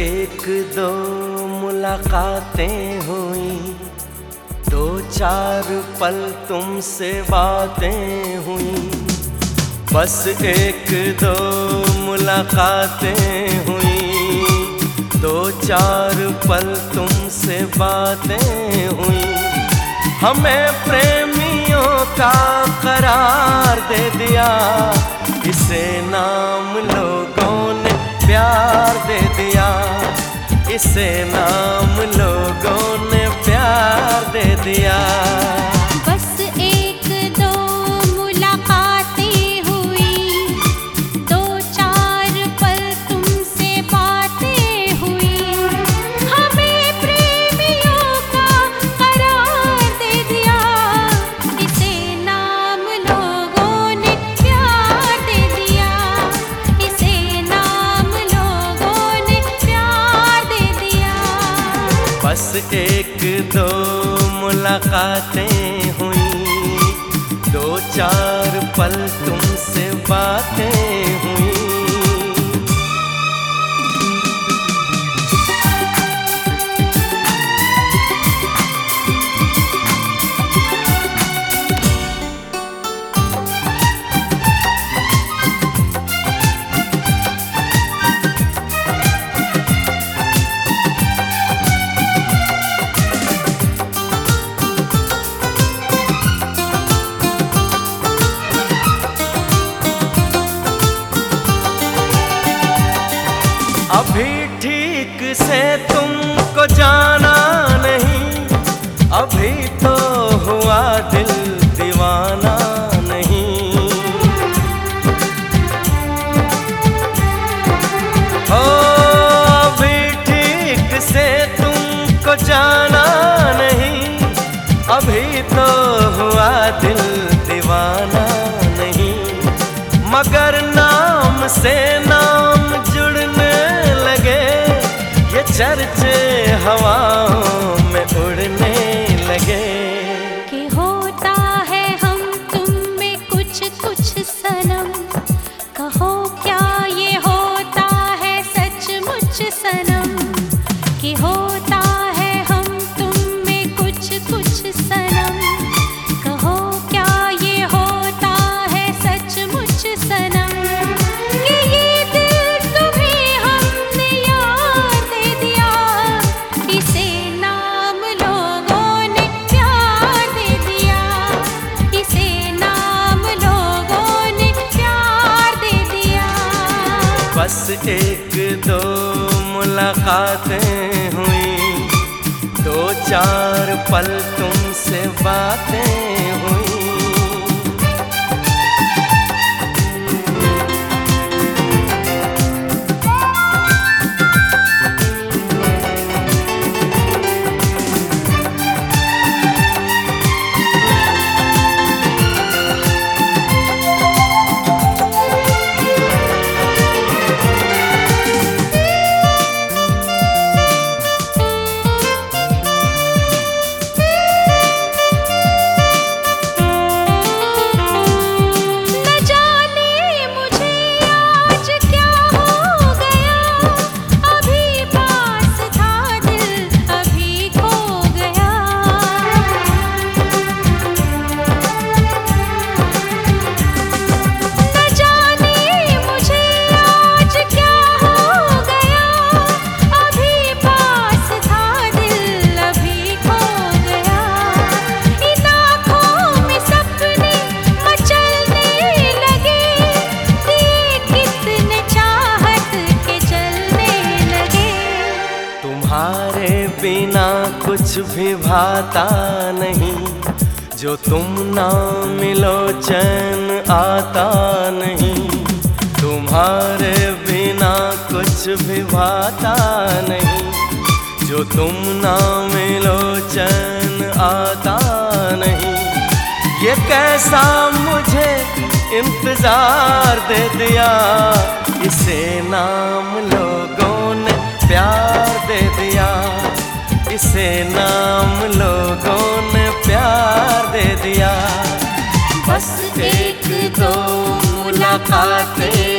एक दो मुलाकातें हुई। दो चार पल तुमसे बातें हुई। बस एक दो मुलाकातें हुई। दो चार पल तुमसे बातें हुई। हमें प्रेमियों का करार दे दिया। इसे नाम लोगों प्यार दे दिया। इसे नाम लोगों ने प्यार दे दिया। दो मुलाकातें हुई। दो चार पल तुमसे बातें से तुमको जाना नहीं। अभी तो हुआ दिल दीवाना नहीं। हो, अभी ठीक से तुमको जाना नहीं। अभी तो हुआ दिल दीवाना नहीं। मगर नाम से नाम एक दो मुलाकातें हुई। दो चार पल तुमसे बातें कुछ भी भाता नहीं, जो तुम ना मिलो चैन आता नहीं। तुम्हारे बिना कुछ भी भाता नहीं, जो तुम ना मिलो चैन आता नहीं। ये कैसा मुझे इंतज़ार दे दिया। बस एक दो मुलाकातें।